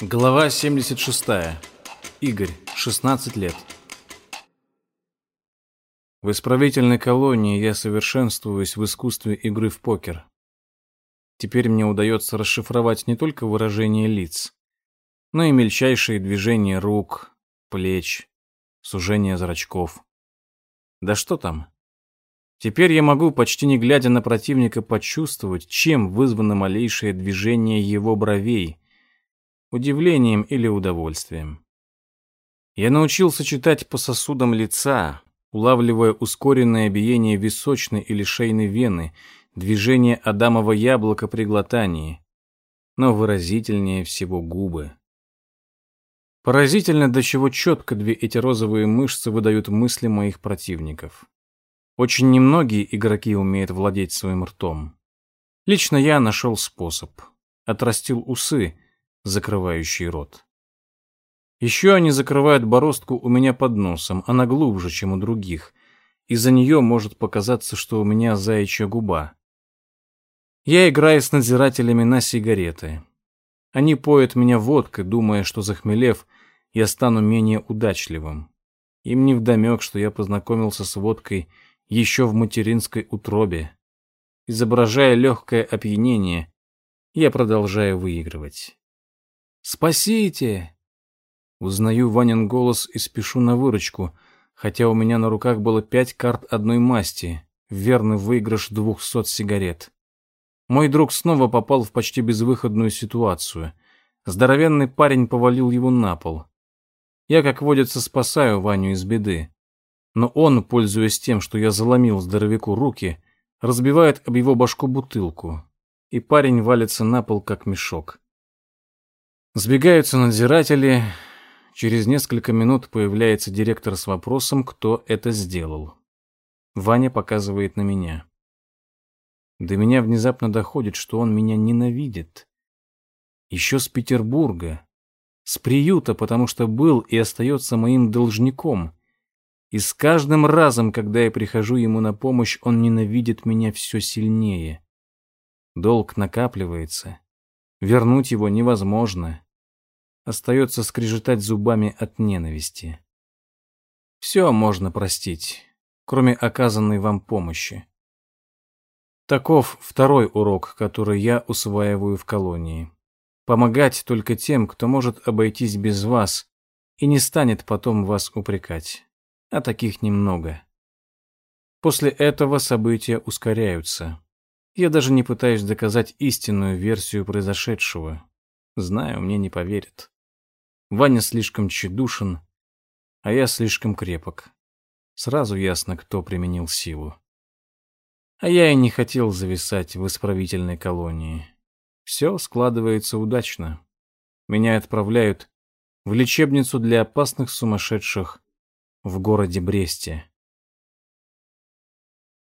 Глава 76. Игорь, 16 лет. В исправительной колонии я совершенствуюсь в искусстве игры в покер. Теперь мне удается расшифровать не только выражение лиц, но и мельчайшие движения рук, плеч, сужение зрачков. Да что там? Теперь я могу, почти не глядя на противника, почувствовать, чем вызвано малейшее движение его бровей — удивлением или удовольствием. Я научился читать по сосудам лица, улавливая ускоренное биение височной или шейной вены, движение адамова яблока при глотании, но выразительнее всего губы. Поразительно, до чего четко две эти розовые мышцы выдают мысли моих противников. Очень немногие игроки умеют владеть своим ртом. Лично я нашел способ. Отрастил усы, закрывающий рот. Еще они закрывают бороздку у меня под носом, она глубже, чем у других. Из-за нее может показаться, что у меня заячья губа. Я играю с надзирателями на сигареты. Они поят меня водкой, думая, что захмелев, я стану менее удачливым. Им не вдомек, что я познакомился с водкой еще в материнской утробе. Изображая легкое опьянение, я продолжаю выигрывать. «Спасите!» Узнаю Ванин голос и спешу на выручку, хотя у меня на руках было пять карт одной масти, верный выигрыш двухсот сигарет. Мой друг снова попал в почти безвыходную ситуацию. Здоровенный парень повалил его на пол. Я, как водится, спасаю Ваню из беды. Но он, пользуясь тем, что я заломил здоровяку руки, разбивает об его башку бутылку, и парень валится на пол, как мешок. Сбегаются надзиратели. Через несколько минут появляется директор с вопросом, кто это сделал. Ваня показывает на меня. До меня внезапно доходит, что он меня ненавидит. Еще с Петербурга. С приюта, потому что был и остается моим должником. И с каждым разом, когда я прихожу ему на помощь, он ненавидит меня все сильнее. Долг накапливается. Вернуть его невозможно остается скрежетать зубами от ненависти. Все можно простить, кроме оказанной вам помощи. Таков второй урок, который я усваиваю в колонии. Помогать только тем, кто может обойтись без вас и не станет потом вас упрекать. А таких немного. После этого события ускоряются. Я даже не пытаюсь доказать истинную версию произошедшего. Знаю, мне не поверят. Ваня слишком тщедушен, а я слишком крепок. Сразу ясно, кто применил силу. А я и не хотел зависать в исправительной колонии. Все складывается удачно. Меня отправляют в лечебницу для опасных сумасшедших в городе Бресте.